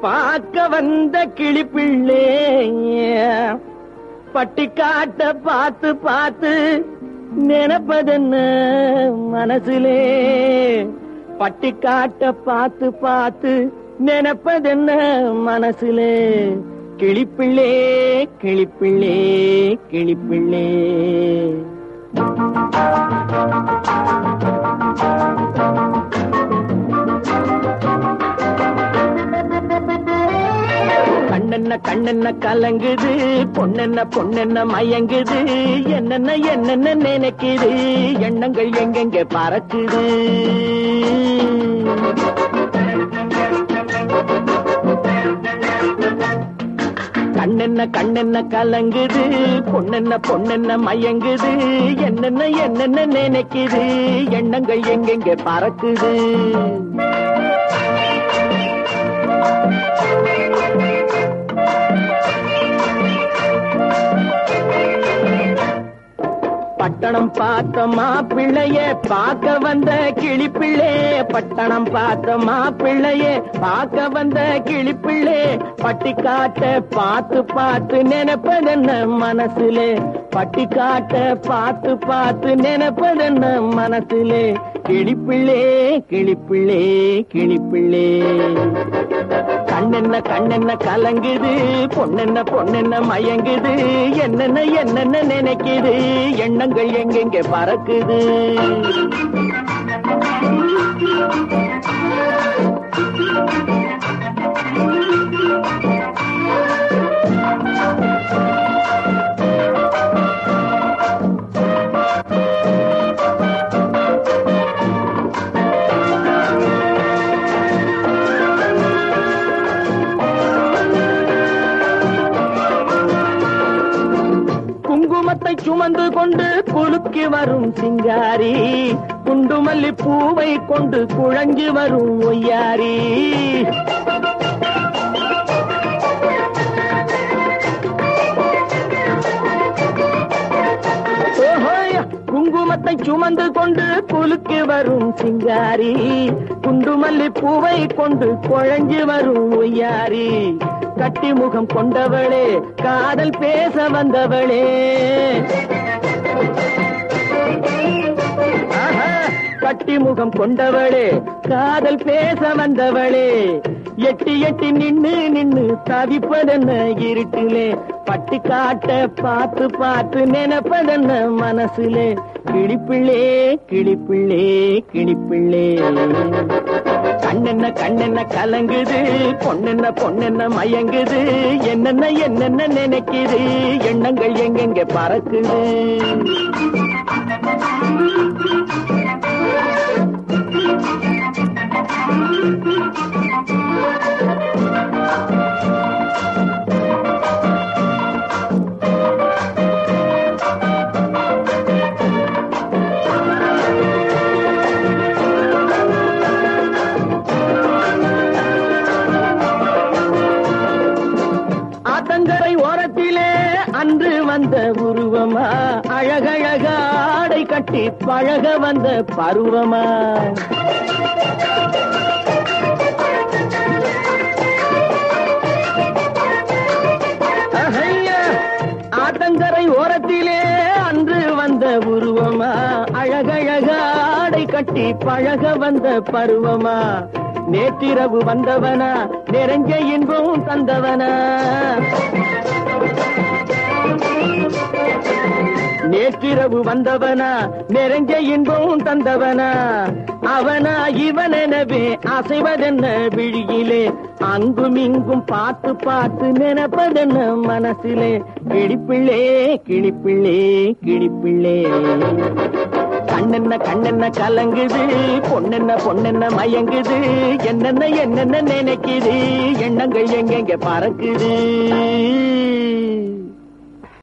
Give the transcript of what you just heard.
பார்க்க வந்த கிளிப்பிள்ளே. பட்டிக்காட்ட பார்த்து பார்த்து நினைப்பதென்ன மனசுலே? பட்டிக்காட்ட பார்த்து பார்த்து நினைப்பதென்ன மனசிலே? கிளிப்பிள்ளே கிளிப்பிள்ளே கிளிப்பிள்ளே. கண்ணென்ன கண்ணென்ன கலங்குது பொண்ணென்ன பொண்ணென்ன மயங்குது என்னென்ன என்னென்ன நினைக்குது எண்ணங்கள் எங்கெங்க பறக்குது? கண்ணென்ன கண்ணென்ன கலங்குது பொண்ணென்ன பொண்ணென்ன மயங்குது என்னென்ன என்னென்ன நினைக்குது எண்ணங்கள் எங்கெங்க பறக்குது? பட்டணம் பார்த்த மாப்பிள்ளைய பார்க்க வந்த கிளிப்பிள்ளே. பட்டணம் பார்த்த மாப்பிள்ளைய பார்க்க வந்த கிளிப்பிள்ளே. பட்டி காட்ட பார்த்து பார்த்து நினைப்பதென்ன மனசுலே? பட்டி காட்ட பார்த்து பார்த்து நினைப்பதென்ன மனசுலே? கிளிப்பிள்ளே கிளிப்பிள்ளே கிளிப்பிள்ளே. கண்ணென்ன கண்ணென்ன கலங்குது பொண்ணென்ன பொண்ணென்ன மயங்குது. என்னென்ன என்னென்ன நினைக்குது? எண்ணங்கள் எங்கெங்க பறக்குது? குங்குமத்தை சுமந்து கொண்டு குலுக்கி வரும் சிங்காரி குண்டுமல்லி பூவை கொண்டு குழஞ்சி வரும் ஒய்யாரி. குங்குமத்தை சுமந்து கொண்டு குலுக்கி வரும் சிங்காரி குண்டுமல்லி பூவை கொண்டு குழஞ்சி வரும் ஒய்யாரி. கட்டி முகம் கொண்டவளே காதல் பேச வந்தவளே. கட்டி முகம் கொண்டவளே காதல் பேச வந்தவளே. எட்டி எட்டி நின்னு நின்னு தவிப்பதென்ன இருட்டிலே பட்டு காட்ட பார்த்து பார்த்து நினைப்பதென்ன மனசுலே. கிளிப்பிள்ளே கிளிப்பிள்ளே கிளிப்பிள்ளே. கண்ணென்ன கண்ணென்ன கலங்குது? பொண்ணென்ன பொண்ணென்ன மயங்குது? என்னென்ன என்னென்ன நினைக்குது? எண்ணங்கள் எங்கெங்க பறக்குது? ஆத்தங்கரை அன்று வந்த உருவமா? அழகழக ஆடை கட்டி பழக வந்த பருவமா? அஹையா, ஆத்தங்கரை ஓரத்திலே அன்று வந்த உருவமா? அழகழக ஆடை கட்டி பழக வந்த பருவமா? நேற்றிரவு வந்தவனா? நிறைஞ்ச இன்பம் தந்தவனா? நேற்றிரவு வந்தவனா நிறைஞ்ச இன்பம் தந்தவனா. அவனா இவனெனவே அசைவதென்ன விழியிலே. அங்கும் இங்கும் பார்த்து பார்த்து நினைப்பதென்ன மனசிலே. கிழிப்பிள்ளே கிழிப்பிள்ளே கிழிப்பிள்ளே கண்ணென்ன கண்ணென்ன கலங்குது பொண்ணென்ன பொண்ணென்ன மயங்குது. என்னென்ன என்னென்ன நினைக்குது எண்ணங்கள் எங்கெங்க பறக்குது.